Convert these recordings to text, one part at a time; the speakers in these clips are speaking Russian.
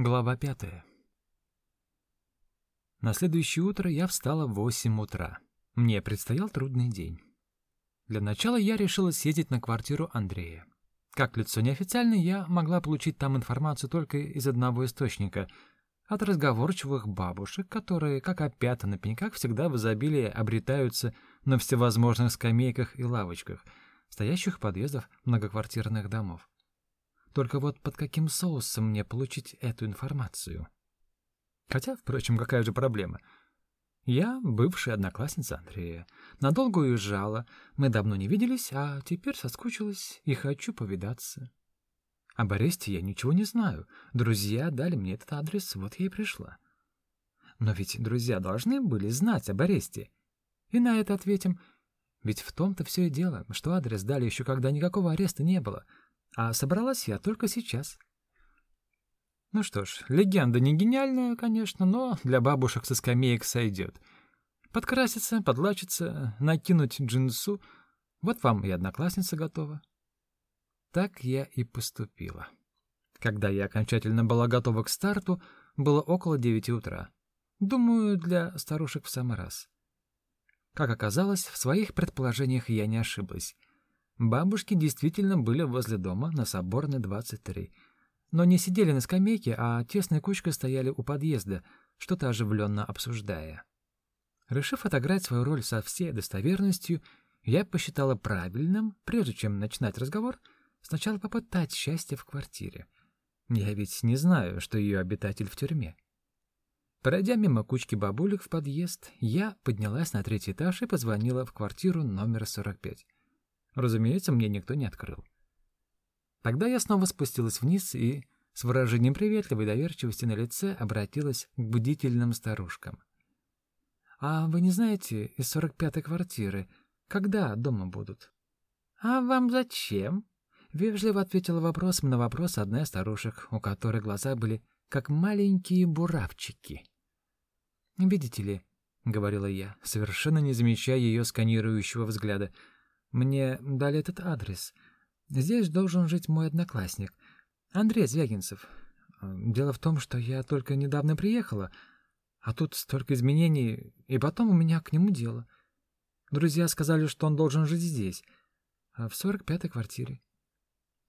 Глава пятая. На следующее утро я встала в восемь утра. Мне предстоял трудный день. Для начала я решила съездить на квартиру Андрея. Как лицо неофициальное, я могла получить там информацию только из одного источника — от разговорчивых бабушек, которые, как опята на пеньках, всегда в изобилии обретаются на всевозможных скамейках и лавочках, стоящих подъездов многоквартирных домов. Только вот под каким соусом мне получить эту информацию? Хотя, впрочем, какая же проблема? Я бывшая одноклассница Андрея. Надолго уезжала, мы давно не виделись, а теперь соскучилась и хочу повидаться. Об аресте я ничего не знаю. Друзья дали мне этот адрес, вот я и пришла. Но ведь друзья должны были знать об аресте. И на это ответим. Ведь в том-то все и дело, что адрес дали еще когда никакого ареста не было. А собралась я только сейчас. Ну что ж, легенда не гениальная, конечно, но для бабушек со скамеек сойдет. Подкраситься, подлачиться, накинуть джинсу — вот вам и одноклассница готова. Так я и поступила. Когда я окончательно была готова к старту, было около девяти утра. Думаю, для старушек в самый раз. Как оказалось, в своих предположениях я не ошиблась. Бабушки действительно были возле дома на Соборной 23, но не сидели на скамейке, а тесной кучкой стояли у подъезда, что-то оживленно обсуждая. Решив отыграть свою роль со всей достоверностью, я посчитала правильным, прежде чем начинать разговор, Сначала попытать счастье в квартире. Я ведь не знаю, что ее обитатель в тюрьме. Пройдя мимо кучки бабулек в подъезд, я поднялась на третий этаж и позвонила в квартиру номер 45. Разумеется, мне никто не открыл. Тогда я снова спустилась вниз и с выражением приветливой доверчивости на лице обратилась к будительным старушкам. «А вы не знаете из 45-й квартиры, когда дома будут?» «А вам зачем?» Вежливо ответила вопросом на вопрос одна из старушек, у которой глаза были как маленькие буравчики. «Видите ли», — говорила я, совершенно не замечая ее сканирующего взгляда, — «мне дали этот адрес. Здесь должен жить мой одноклассник, Андрей Звягинцев. Дело в том, что я только недавно приехала, а тут столько изменений, и потом у меня к нему дело. Друзья сказали, что он должен жить здесь, а в сорок пятой квартире.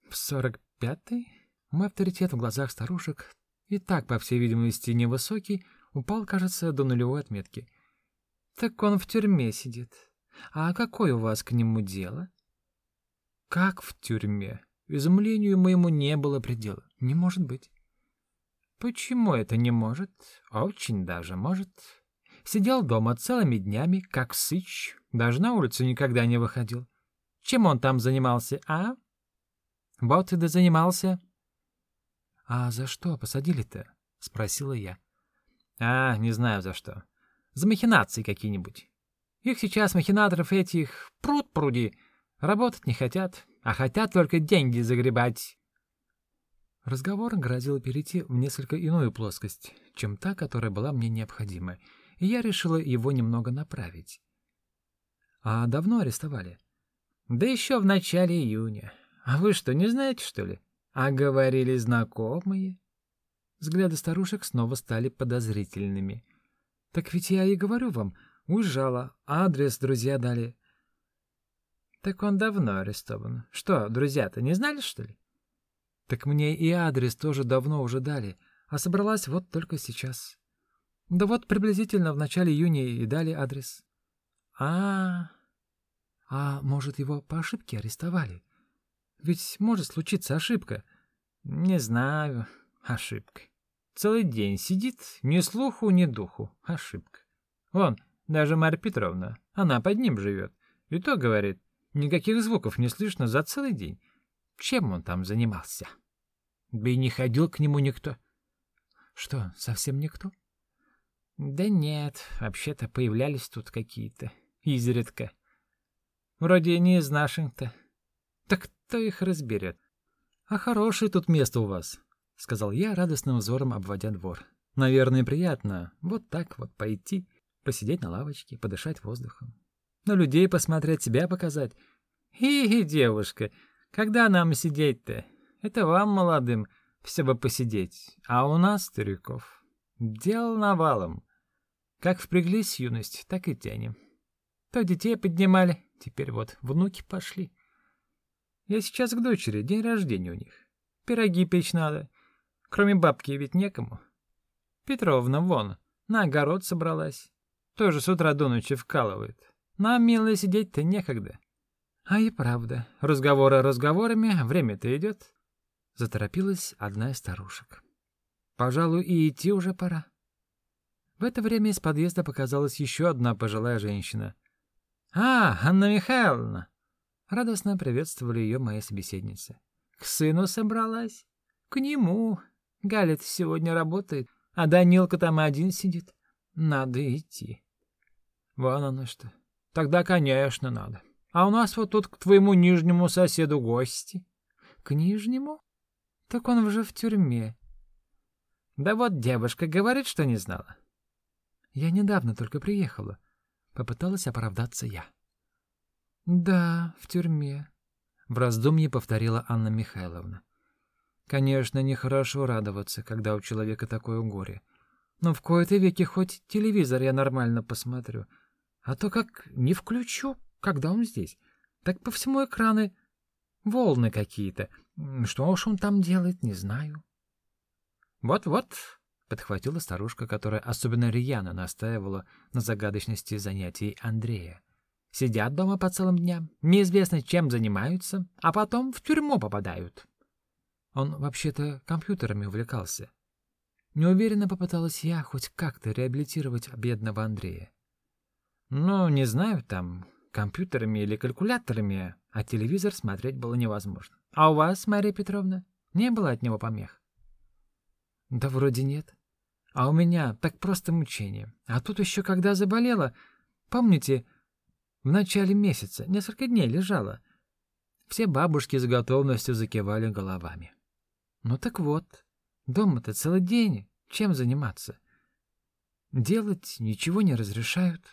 В сорок пятый мой авторитет в глазах старушек, и так, по всей видимости, невысокий, упал, кажется, до нулевой отметки. Так он в тюрьме сидит. А какое у вас к нему дело? Как в тюрьме? Изумлению моему не было предела. Не может быть. Почему это не может? Очень даже может. Сидел дома целыми днями, как сыч, даже на улицу никогда не выходил. Чем он там занимался, а? Вот и дозанимался. — А за что посадили-то? — спросила я. — А, не знаю за что. За махинации какие-нибудь. Их сейчас, махинаторов этих, пруд пруди. Работать не хотят, а хотят только деньги загребать. Разговор грозил перейти в несколько иную плоскость, чем та, которая была мне необходима, и я решила его немного направить. — А давно арестовали? — Да еще в начале июня. А вы что, не знаете, что ли? А говорили знакомые. Взгляды старушек снова стали подозрительными. Так ведь я и говорю вам, уезжала, адрес друзья дали. Так он давно арестован. Что, друзья-то не знали, что ли? Так мне и адрес тоже давно уже дали, а собралась вот только сейчас. Да вот приблизительно в начале июня и дали адрес. А, -а, -а. а может, его по ошибке арестовали? Ведь может случиться ошибка. Не знаю, ошибка. Целый день сидит, ни слуху, ни духу. Ошибка. Вон, даже Марья Петровна, она под ним живет. И то, говорит, никаких звуков не слышно за целый день. Чем он там занимался? Да и не ходил к нему никто. Что, совсем никто? Да нет, вообще-то появлялись тут какие-то, изредка. Вроде не из наших-то. Так кто их разберет? А хорошее тут место у вас, сказал я радостным взором, обводя двор. Наверное, приятно вот так вот пойти, посидеть на лавочке, подышать воздухом. На людей посмотреть, себя показать. И, девушка, когда нам сидеть-то? Это вам, молодым, Все бы посидеть. А у нас, стариков, дел навалом. Как впряглись юность, так и тянем. То детей поднимали, теперь вот внуки пошли. Я сейчас к дочери, день рождения у них. Пироги печь надо. Кроме бабки ведь некому. Петровна вон, на огород собралась. Тоже с утра до ночи вкалывает. Нам, милая, сидеть-то некогда. А и правда, разговоры разговорами, время-то идет. Заторопилась одна из старушек. Пожалуй, и идти уже пора. В это время из подъезда показалась еще одна пожилая женщина. «А, Анна Михайловна!» Радостно приветствовали ее мои собеседницы. «К сыну собралась?» «К нему. Галя сегодня работает, а Данилка там один сидит. Надо идти». «Вон оно что. Тогда, конечно, надо. А у нас вот тут к твоему нижнему соседу гости. К нижнему? Так он уже в тюрьме. Да вот девушка говорит, что не знала. Я недавно только приехала. Попыталась оправдаться я. Да, в тюрьме. В раздумье повторила Анна Михайловна. Конечно, нехорошо радоваться, когда у человека такое горе. Но в кои-то веки хоть телевизор я нормально посмотрю. А то как не включу, когда он здесь, так по всему экрану волны какие-то. Что уж он там делает, не знаю. Вот-вот, подхватила старушка, которая особенно рьяно настаивала на загадочности занятий Андрея. Сидят дома по целым дням, неизвестно чем занимаются, а потом в тюрьму попадают. Он вообще-то компьютерами увлекался. Неуверенно попыталась я хоть как-то реабилитировать бедного Андрея. Ну, не знаю, там, компьютерами или калькуляторами, а телевизор смотреть было невозможно. А у вас, Мария Петровна, не было от него помех? Да вроде нет. А у меня так просто мучение. А тут еще когда заболела, помните, в начале месяца, несколько дней лежала. Все бабушки с готовностью закивали головами. Ну так вот, дома-то целый день, чем заниматься? Делать ничего не разрешают.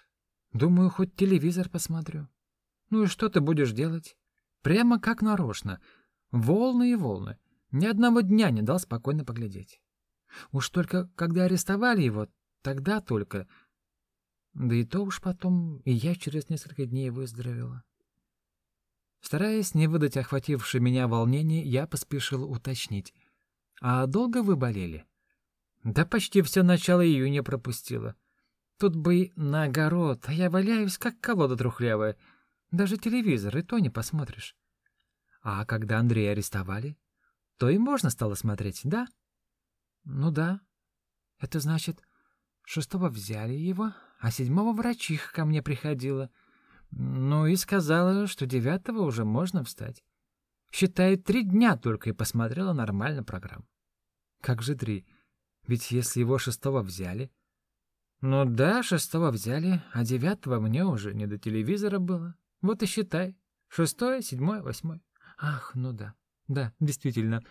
Думаю, хоть телевизор посмотрю. Ну и что ты будешь делать? Прямо как нарочно. Волны и волны. Ни одного дня не дал спокойно поглядеть. Уж только когда арестовали его, тогда только... Да и то уж потом и я через несколько дней выздоровела. Стараясь не выдать охватившее меня волнение, я поспешил уточнить. «А долго вы болели?» «Да почти все начало июня пропустила. Тут бы на огород, а я валяюсь, как колода трухлявая. Даже телевизор и то не посмотришь. А когда Андрея арестовали, то и можно стало смотреть, да? Ну да. Это значит, шестого взяли его, а седьмого врачиха ко мне приходила. Ну и сказала, что девятого уже можно встать. Считает, три дня только и посмотрела нормально программу. Как же три? Ведь если его шестого взяли, ну да, шестого взяли, а девятого мне уже не до телевизора было. Вот и считай. Шестое, седьмое, восьмое. Ах, ну да. Да, действительно.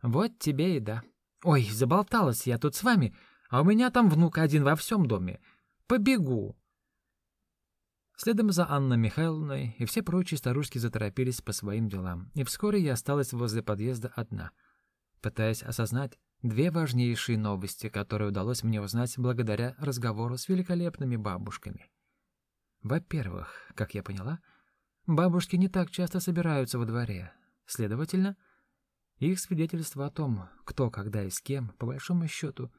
Вот тебе и да. Ой, заболталась я тут с вами, а у меня там внук один во всем доме. Побегу. Следом за Анной Михайловной и все прочие старушки заторопились по своим делам, и вскоре я осталась возле подъезда одна, пытаясь осознать, Две важнейшие новости, которые удалось мне узнать благодаря разговору с великолепными бабушками. Во-первых, как я поняла, бабушки не так часто собираются во дворе. Следовательно, их свидетельства о том, кто, когда и с кем, по большому счету,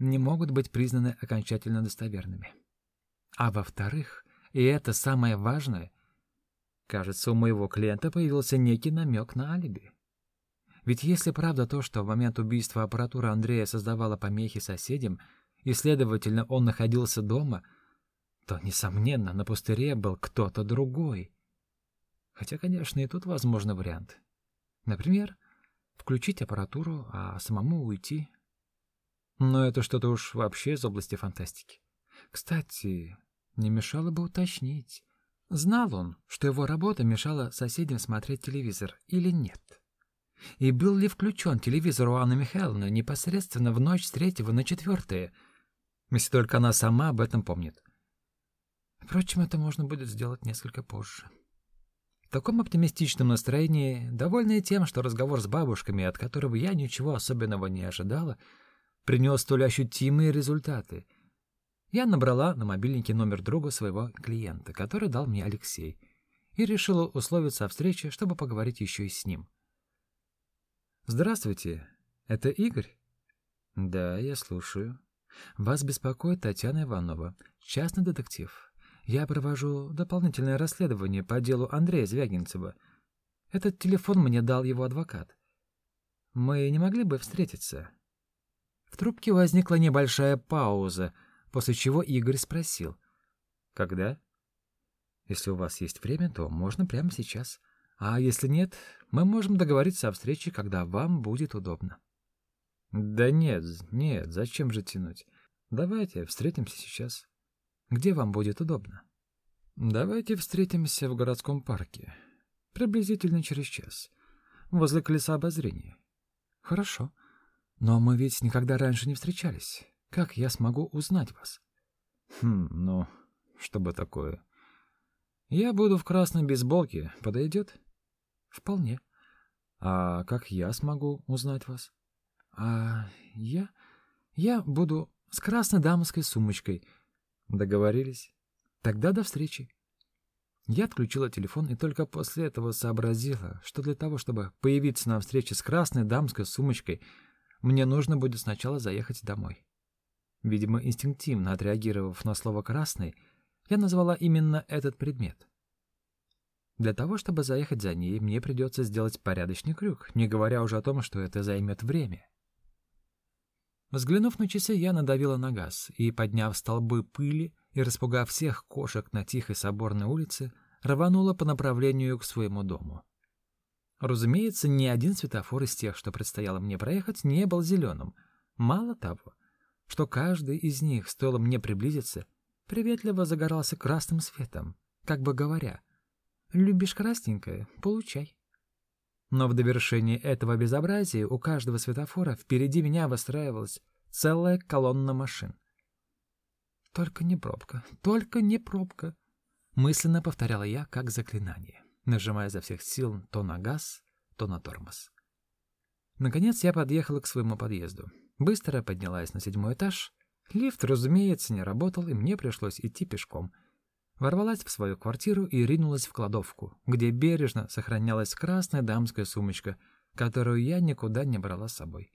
не могут быть признаны окончательно достоверными. А во-вторых, и это самое важное, кажется, у моего клиента появился некий намек на алиби. Ведь если правда то, что в момент убийства аппаратура Андрея создавала помехи соседям, и, следовательно, он находился дома, то, несомненно, на пустыре был кто-то другой. Хотя, конечно, и тут возможен вариант. Например, включить аппаратуру, а самому уйти. Но это что-то уж вообще из области фантастики. Кстати, не мешало бы уточнить, знал он, что его работа мешала соседям смотреть телевизор или нет. И был ли включен телевизор у Анны Михайловны непосредственно в ночь с третьего на четвертое, если только она сама об этом помнит. Впрочем, это можно будет сделать несколько позже. В таком оптимистичном настроении, довольная тем, что разговор с бабушками, от которого я ничего особенного не ожидала, принес столь ощутимые результаты. Я набрала на мобильнике номер друга своего клиента, который дал мне Алексей, и решила условиться о встрече, чтобы поговорить еще и с ним. «Здравствуйте, это Игорь?» «Да, я слушаю. Вас беспокоит Татьяна Иванова, частный детектив. Я провожу дополнительное расследование по делу Андрея Звягинцева. Этот телефон мне дал его адвокат. Мы не могли бы встретиться?» В трубке возникла небольшая пауза, после чего Игорь спросил. «Когда?» «Если у вас есть время, то можно прямо сейчас. А если нет, мы можем договориться о встрече, когда вам будет удобно». «Да нет, нет, зачем же тянуть? Давайте встретимся сейчас». Где вам будет удобно? Давайте встретимся в городском парке. Приблизительно через час. Возле колеса обозрения. Хорошо. Но мы ведь никогда раньше не встречались. Как я смогу узнать вас? Хм, ну, что бы такое? Я буду в красной бейсболке. Подойдет? Вполне. А как я смогу узнать вас? А я... Я буду с красной дамской сумочкой — Договорились? Тогда до встречи. Я отключила телефон и только после этого сообразила, что для того, чтобы появиться на встрече с красной дамской сумочкой, мне нужно будет сначала заехать домой. Видимо, инстинктивно отреагировав на слово «красный», я назвала именно этот предмет. Для того, чтобы заехать за ней, мне придется сделать порядочный крюк, не говоря уже о том, что это займет время. Взглянув на часы, я надавила на газ и, подняв столбы пыли и распугав всех кошек на тихой соборной улице, рванула по направлению к своему дому. Разумеется, ни один светофор из тех, что предстояло мне проехать, не был зеленым. Мало того, что каждый из них, стоило мне приблизиться, приветливо загорался красным светом, как бы говоря, «Любишь красненькое? Получай». Но в довершении этого безобразия у каждого светофора впереди меня выстраивалась целая колонна машин. «Только не пробка, только не пробка», — мысленно повторяла я как заклинание, нажимая за всех сил то на газ, то на тормоз. Наконец я подъехала к своему подъезду. Быстро поднялась на седьмой этаж. Лифт, разумеется, не работал, и мне пришлось идти пешком — ворвалась в свою квартиру и ринулась в кладовку, где бережно сохранялась красная дамская сумочка, которую я никуда не брала с собой.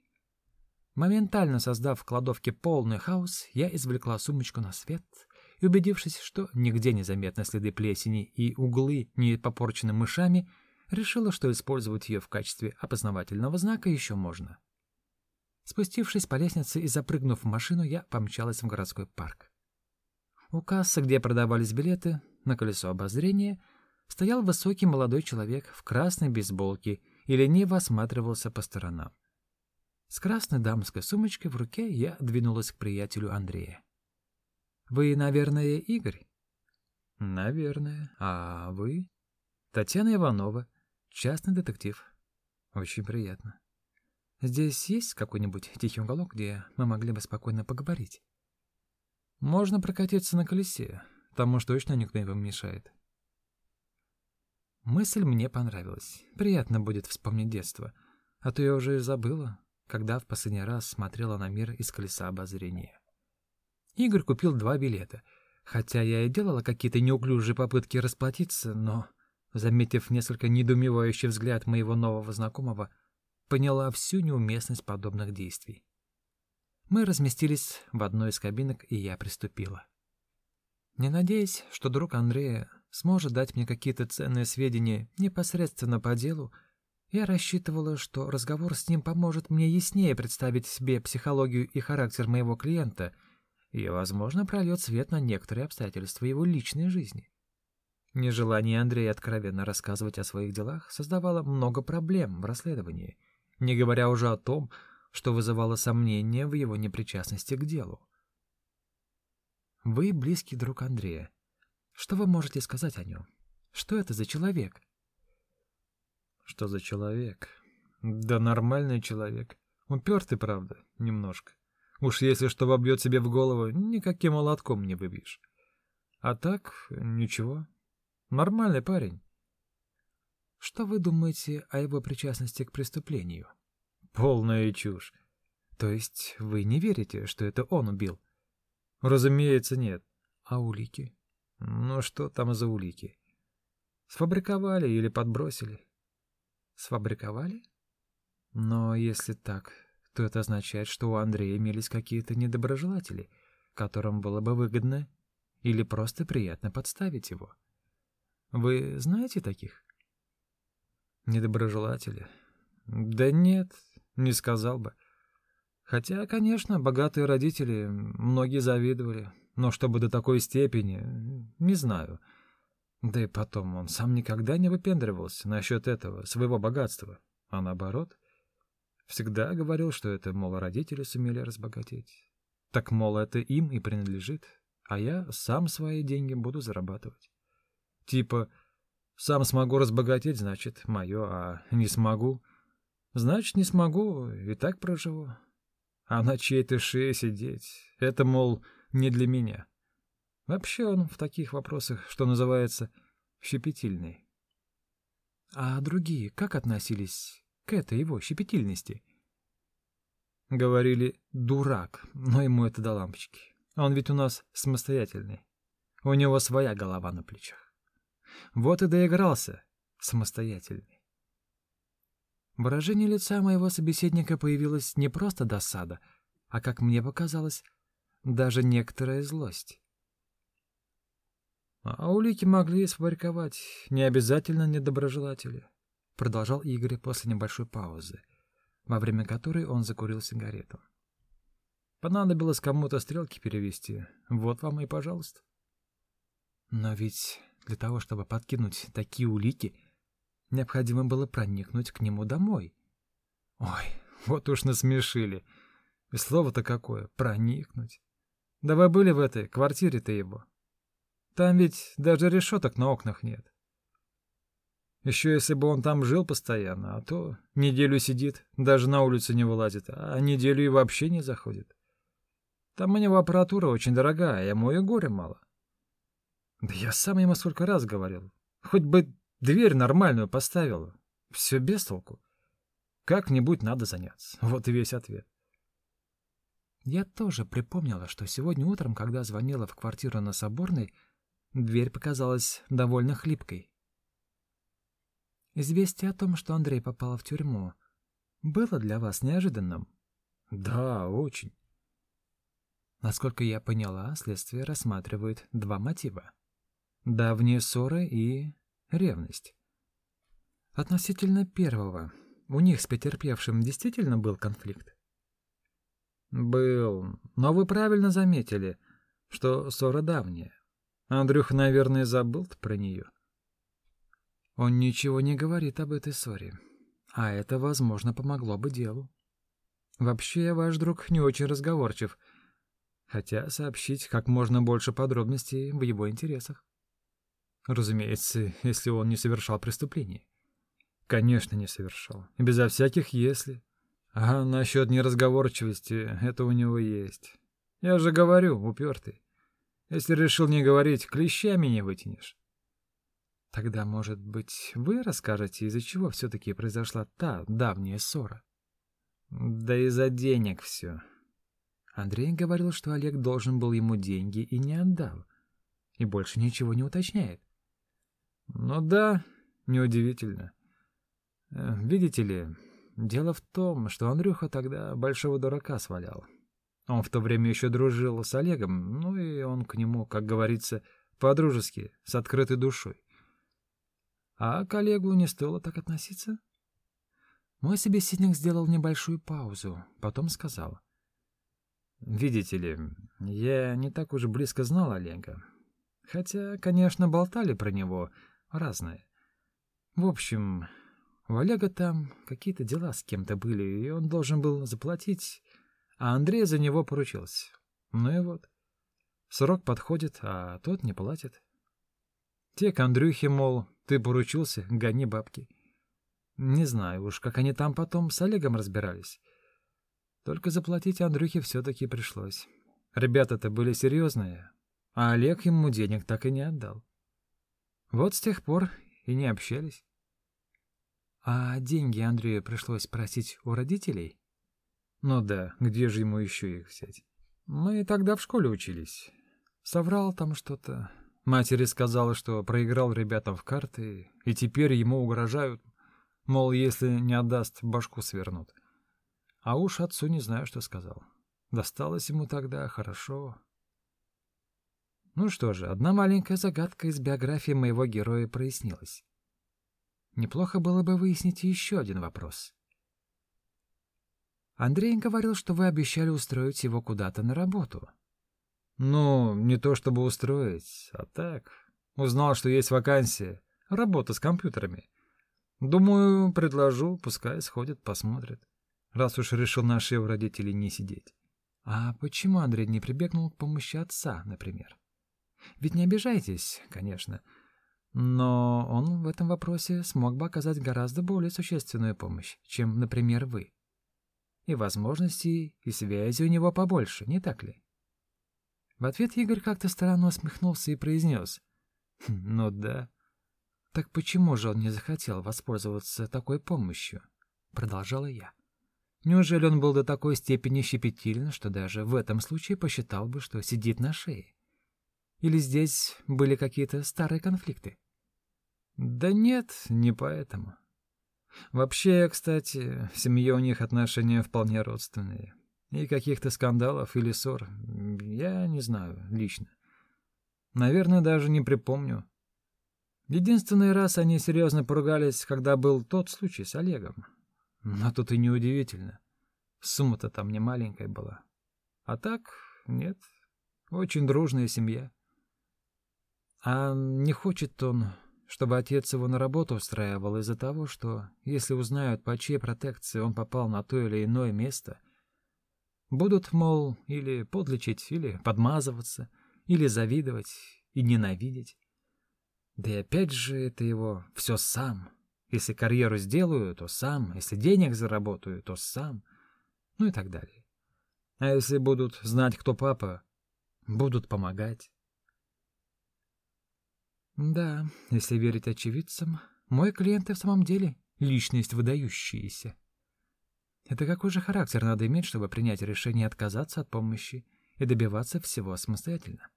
Моментально создав в кладовке полный хаос, я извлекла сумочку на свет и, убедившись, что нигде не заметны следы плесени и углы не попорчены мышами, решила, что использовать ее в качестве опознавательного знака еще можно. Спустившись по лестнице и запрыгнув в машину, я помчалась в городской парк. У кассы, где продавались билеты, на колесо обозрения, стоял высокий молодой человек в красной бейсболке и лениво осматривался по сторонам. С красной дамской сумочкой в руке я двинулась к приятелю Андрея. «Вы, наверное, Игорь?» «Наверное. А вы?» «Татьяна Иванова, частный детектив. Очень приятно. Здесь есть какой-нибудь тихий уголок, где мы могли бы спокойно поговорить?» Можно прокатиться на колесе, там уж точно никто не помешает. Мысль мне понравилась. Приятно будет вспомнить детство. А то я уже и забыла, когда в последний раз смотрела на мир из колеса обозрения. Игорь купил два билета. Хотя я и делала какие-то неуклюжие попытки расплатиться, но, заметив несколько недоумевающий взгляд моего нового знакомого, поняла всю неуместность подобных действий. Мы разместились в одной из кабинок, и я приступила. Не надеясь, что друг Андрея сможет дать мне какие-то ценные сведения непосредственно по делу, я рассчитывала, что разговор с ним поможет мне яснее представить себе психологию и характер моего клиента и, возможно, прольет свет на некоторые обстоятельства его личной жизни. Нежелание Андрея откровенно рассказывать о своих делах создавало много проблем в расследовании, не говоря уже о том, что вызывало сомнения в его непричастности к делу. Вы близкий друг Андрея. Что вы можете сказать о нем? Что это за человек? Что за человек? Да нормальный человек. Упертый, правда, немножко. Уж если что вобьет себе в голову, никаким молотком не выбьешь. А так, ничего. Нормальный парень. Что вы думаете о его причастности к преступлению? Полная чушь. То есть вы не верите, что это он убил? Разумеется, нет. А улики? Ну что там за улики? Сфабриковали или подбросили? Сфабриковали? Но если так, то это означает, что у Андрея имелись какие-то недоброжелатели, которым было бы выгодно или просто приятно подставить его. Вы знаете таких? Недоброжелатели? Да нет, не сказал бы. Хотя, конечно, богатые родители многие завидовали, но чтобы до такой степени, не знаю. Да и потом, он сам никогда не выпендривался насчет этого, своего богатства, а наоборот, всегда говорил, что это, мол, родители сумели разбогатеть. Так, мол, это им и принадлежит, а я сам свои деньги буду зарабатывать. Типа, сам смогу разбогатеть, значит, мое, а не смогу, значит, не смогу, и так проживу. А на чьей-то шее сидеть — это, мол, не для меня. Вообще он в таких вопросах, что называется, щепетильный. А другие как относились к этой его щепетильности? Говорили «дурак», но ему это до лампочки. Он ведь у нас самостоятельный. У него своя голова на плечах. Вот и доигрался самостоятельный. Выражение лица моего собеседника появилось не просто досада, а, как мне показалось, даже некоторая злость. А улики могли сфабриковать, не обязательно недоброжелатели, продолжал Игорь после небольшой паузы, во время которой он закурил сигарету. Понадобилось кому-то стрелки перевести. Вот вам и пожалуйста. Но ведь для того, чтобы подкинуть такие улики, необходимо было проникнуть к нему домой. Ой, вот уж насмешили. И слово-то какое — проникнуть. Да вы были в этой квартире-то его. Там ведь даже решеток на окнах нет. Еще если бы он там жил постоянно, а то неделю сидит, даже на улицу не вылазит, а неделю и вообще не заходит. Там у него аппаратура очень дорогая, ему и горя мало. Да я сам ему сколько раз говорил. Хоть бы дверь нормальную поставил. Все без толку. Как-нибудь надо заняться. Вот и весь ответ. Я тоже припомнила, что сегодня утром, когда звонила в квартиру на Соборной, дверь показалась довольно хлипкой. Известие о том, что Андрей попал в тюрьму, было для вас неожиданным? Да, очень. Насколько я поняла, следствие рассматривает два мотива. Давние ссоры и ревность. Относительно первого, у них с потерпевшим действительно был конфликт? Был, но вы правильно заметили, что ссора давняя. Андрюх, наверное, забыл про нее. Он ничего не говорит об этой ссоре, а это, возможно, помогло бы делу. Вообще, ваш друг не очень разговорчив — хотя сообщить как можно больше подробностей в его интересах. Разумеется, если он не совершал преступление. Конечно, не совершал. Безо всяких «если». А насчет неразговорчивости это у него есть. Я же говорю, упертый. Если решил не говорить, клещами не вытянешь. Тогда, может быть, вы расскажете, из-за чего все-таки произошла та давняя ссора? Да из-за денег все. Андрей говорил, что Олег должен был ему деньги и не отдал. И больше ничего не уточняет. Ну да, неудивительно. Э, видите ли, дело в том, что Андрюха тогда большого дурака свалял. Он в то время еще дружил с Олегом, ну и он к нему, как говорится, по-дружески, с открытой душой. А к Олегу не стоило так относиться? Мой собеседник сделал небольшую паузу, потом сказал. Видите ли, я не так уж близко знал Олега. Хотя, конечно, болтали про него разные. В общем, у Олега там какие-то дела с кем-то были, и он должен был заплатить, а Андрей за него поручился. Ну и вот. Срок подходит, а тот не платит. Те к Андрюхе, мол, ты поручился, гони бабки. Не знаю уж, как они там потом с Олегом разбирались. Только заплатить Андрюхе все-таки пришлось. Ребята-то были серьезные, а Олег ему денег так и не отдал. Вот с тех пор и не общались. А деньги Андрею пришлось просить у родителей? Ну да, где же ему еще их взять? Мы тогда в школе учились. Соврал там что-то. Матери сказала, что проиграл ребятам в карты, и теперь ему угрожают. Мол, если не отдаст, башку свернут. А уж отцу не знаю, что сказал. Досталось ему тогда хорошо. Ну что же, одна маленькая загадка из биографии моего героя прояснилась. Неплохо было бы выяснить еще один вопрос. Андрей говорил, что вы обещали устроить его куда-то на работу. Ну, не то чтобы устроить, а так. Узнал, что есть вакансия. Работа с компьютерами. Думаю, предложу, пускай сходит, посмотрит. Раз уж решил на шее родителей не сидеть. А почему Андрей не прибегнул к помощи отца, например? Ведь не обижайтесь, конечно. Но он в этом вопросе смог бы оказать гораздо более существенную помощь, чем, например, вы. И возможностей, и связи у него побольше, не так ли? В ответ Игорь как-то странно усмехнулся и произнес. «Хм, «Ну да. Так почему же он не захотел воспользоваться такой помощью?» Продолжала я. Неужели он был до такой степени щепетилен, что даже в этом случае посчитал бы, что сидит на шее? Или здесь были какие-то старые конфликты? Да нет, не поэтому. Вообще, кстати, в семье у них отношения вполне родственные. И каких-то скандалов или ссор я не знаю лично. Наверное, даже не припомню. Единственный раз они серьезно поругались, когда был тот случай с Олегом. Но тут и неудивительно. Сумма-то там не маленькая была. А так, нет, очень дружная семья. А не хочет он чтобы отец его на работу устраивал из-за того, что, если узнают, по чьей протекции он попал на то или иное место, будут, мол, или подлечить, или подмазываться, или завидовать и ненавидеть. Да и опять же это его все сам. Если карьеру сделаю, то сам, если денег заработаю, то сам, ну и так далее. А если будут знать, кто папа, будут помогать. Да, если верить очевидцам, мой клиент и в самом деле личность выдающаяся. Это какой же характер надо иметь, чтобы принять решение отказаться от помощи и добиваться всего самостоятельно?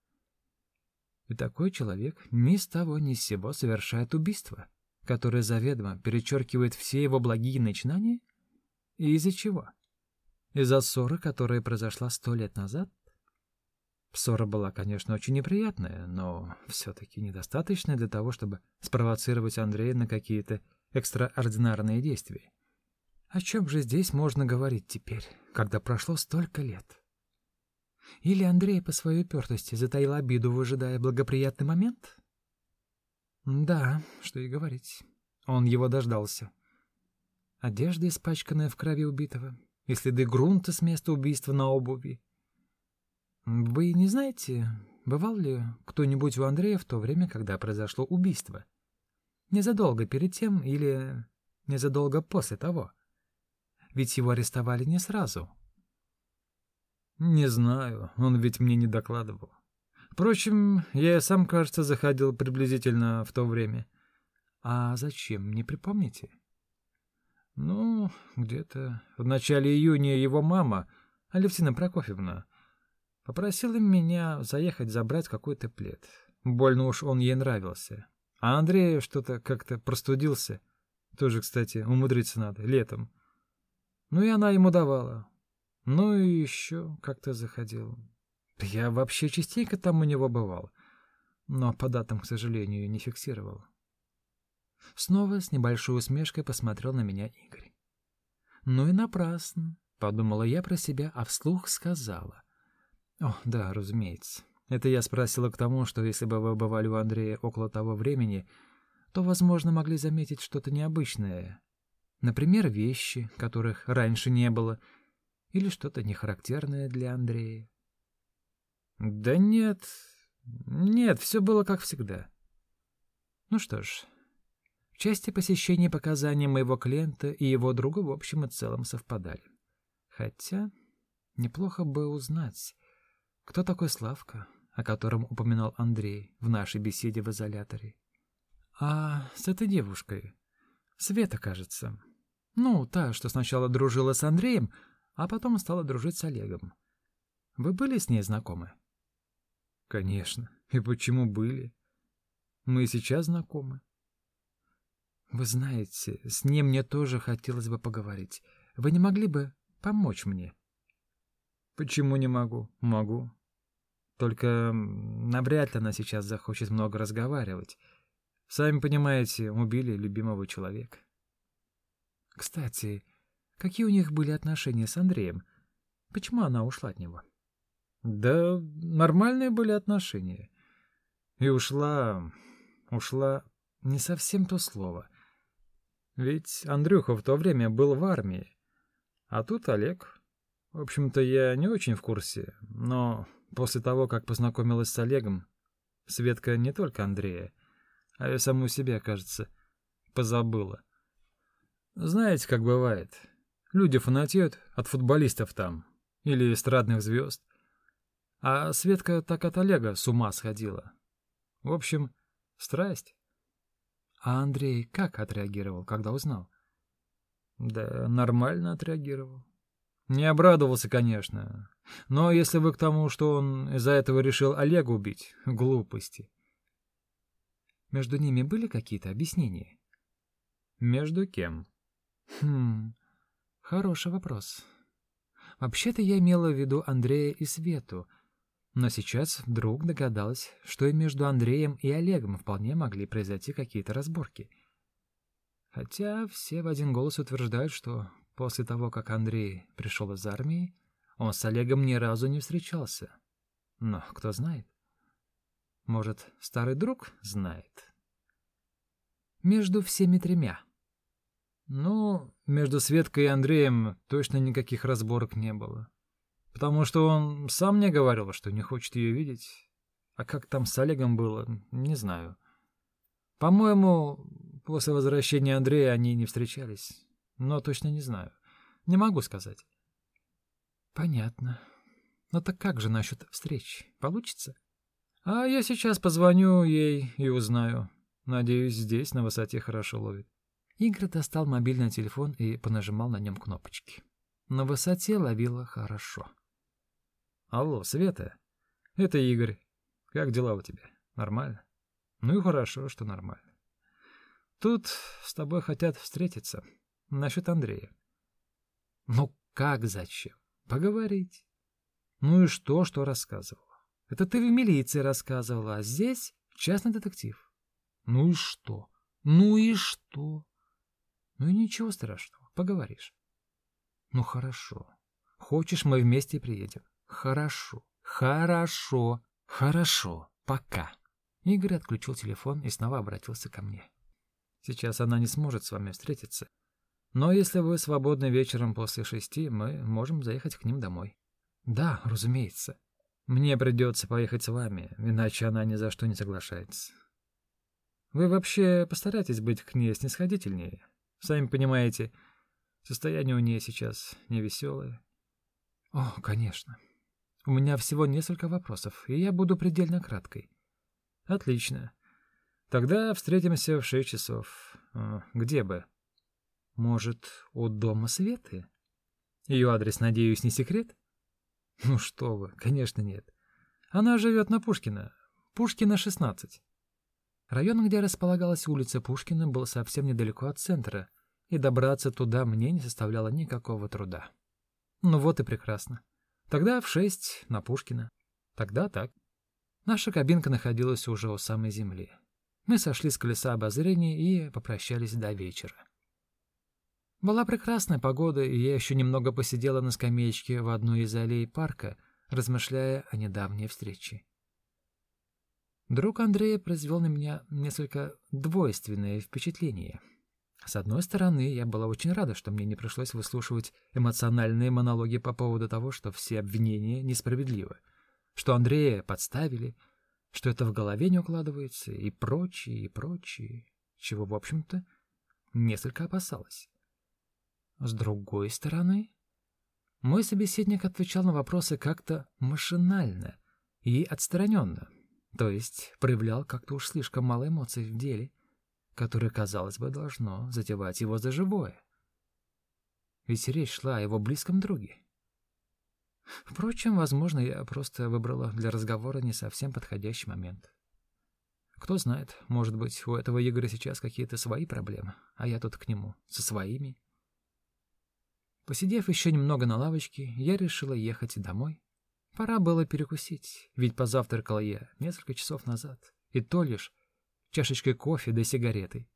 И такой человек ни с того ни с сего совершает убийство, которое заведомо перечеркивает все его благие начинания? И из-за чего? Из-за ссоры, которая произошла сто лет назад? Ссора была, конечно, очень неприятная, но все-таки недостаточная для того, чтобы спровоцировать Андрея на какие-то экстраординарные действия. О чем же здесь можно говорить теперь, когда прошло столько лет? Или Андрей по своей упертости затаил обиду, выжидая благоприятный момент? Да, что и говорить. Он его дождался. Одежда, испачканная в крови убитого, и следы грунта с места убийства на обуви, вы не знаете, бывал ли кто-нибудь у Андрея в то время, когда произошло убийство? Незадолго перед тем или незадолго после того? Ведь его арестовали не сразу. Не знаю, он ведь мне не докладывал. Впрочем, я сам, кажется, заходил приблизительно в то время. А зачем, не припомните? Ну, где-то в начале июня его мама, Алевтина Прокофьевна, Попросила меня заехать забрать какой-то плед. Больно уж он ей нравился. А Андрей что-то как-то простудился. Тоже, кстати, умудриться надо, летом. Ну и она ему давала. Ну и еще как-то заходил. Я вообще частенько там у него бывал, но по датам, к сожалению, не фиксировал. Снова с небольшой усмешкой посмотрел на меня Игорь. «Ну и напрасно», — подумала я про себя, а вслух сказала. О, да, разумеется. Это я спросила к тому, что если бы вы бывали у Андрея около того времени, то, возможно, могли заметить что-то необычное. Например, вещи, которых раньше не было, или что-то нехарактерное для Андрея. Да нет, нет, все было как всегда. Ну что ж, в части посещения показания моего клиента и его друга в общем и целом совпадали. Хотя неплохо бы узнать, кто такой Славка, о котором упоминал Андрей в нашей беседе в изоляторе? А с этой девушкой, Света, кажется. Ну, та, что сначала дружила с Андреем, а потом стала дружить с Олегом. Вы были с ней знакомы? Конечно. И почему были? Мы сейчас знакомы. Вы знаете, с ней мне тоже хотелось бы поговорить. Вы не могли бы помочь мне? Почему не могу? Могу. Только навряд ли она сейчас захочет много разговаривать. Сами понимаете, убили любимого человека. Кстати, какие у них были отношения с Андреем? Почему она ушла от него? Да нормальные были отношения. И ушла... ушла... не совсем то слово. Ведь Андрюха в то время был в армии. А тут Олег. В общем-то, я не очень в курсе, но после того, как познакомилась с Олегом, Светка не только Андрея, а и саму себя, кажется, позабыла. Знаете, как бывает. Люди фанатеют от футболистов там или эстрадных звезд. А Светка так от Олега с ума сходила. В общем, страсть. А Андрей как отреагировал, когда узнал? Да нормально отреагировал. Не обрадовался, конечно. Но если вы к тому, что он из-за этого решил Олега убить, глупости. Между ними были какие-то объяснения? Между кем? Хм, хороший вопрос. Вообще-то я имела в виду Андрея и Свету, но сейчас вдруг догадалась, что и между Андреем и Олегом вполне могли произойти какие-то разборки. Хотя все в один голос утверждают, что после того, как Андрей пришел из армии, он с Олегом ни разу не встречался. Но кто знает? Может, старый друг знает? Между всеми тремя. Ну, между Светкой и Андреем точно никаких разборок не было. Потому что он сам мне говорил, что не хочет ее видеть. А как там с Олегом было, не знаю. По-моему, после возвращения Андрея они не встречались. Но точно не знаю. Не могу сказать. Понятно. Но так как же насчет встреч? Получится? А я сейчас позвоню ей и узнаю. Надеюсь, здесь на высоте хорошо ловит. Игорь достал мобильный телефон и понажимал на нем кнопочки. На высоте ловило хорошо. Алло, Света. Это Игорь. Как дела у тебя? Нормально? Ну и хорошо, что нормально. Тут с тобой хотят встретиться. Насчет Андрея. Ну как зачем? Поговорить. Ну и что, что рассказывал? Это ты в милиции рассказывала, а здесь частный детектив. Ну и что? Ну и что? Ну и ничего страшного, поговоришь. Ну хорошо. Хочешь, мы вместе приедем? Хорошо. Хорошо. Хорошо. Пока. Игорь отключил телефон и снова обратился ко мне. Сейчас она не сможет с вами встретиться. Но если вы свободны вечером после шести, мы можем заехать к ним домой. Да, разумеется. Мне придется поехать с вами, иначе она ни за что не соглашается. Вы вообще постарайтесь быть к ней снисходительнее. Сами понимаете, состояние у нее сейчас невеселое. О, конечно. У меня всего несколько вопросов, и я буду предельно краткой. Отлично. Тогда встретимся в шесть часов. Где бы? Может, у дома Светы? Ее адрес, надеюсь, не секрет? Ну что вы, конечно нет. Она живет на Пушкина. Пушкина, 16. Район, где располагалась улица Пушкина, был совсем недалеко от центра, и добраться туда мне не составляло никакого труда. Ну вот и прекрасно. Тогда в шесть на Пушкина. Тогда так. Наша кабинка находилась уже у самой земли. Мы сошли с колеса обозрения и попрощались до вечера. Была прекрасная погода, и я еще немного посидела на скамеечке в одной из аллей парка, размышляя о недавней встрече. Друг Андрея произвел на меня несколько двойственное впечатление. С одной стороны, я была очень рада, что мне не пришлось выслушивать эмоциональные монологи по поводу того, что все обвинения несправедливы, что Андрея подставили, что это в голове не укладывается и прочее, и прочее, чего, в общем-то, несколько опасалась. С другой стороны, мой собеседник отвечал на вопросы как-то машинально и отстраненно, то есть проявлял как-то уж слишком мало эмоций в деле. которое, казалось бы, должно затевать его за живое. Ведь речь шла о его близком друге. Впрочем, возможно, я просто выбрала для разговора не совсем подходящий момент. Кто знает, может быть, у этого Игоря сейчас какие-то свои проблемы, а я тут к нему со своими. Посидев еще немного на лавочке, я решила ехать домой. Пора было перекусить, ведь позавтракала я несколько часов назад, и то лишь чашечкой кофе да сигаретой.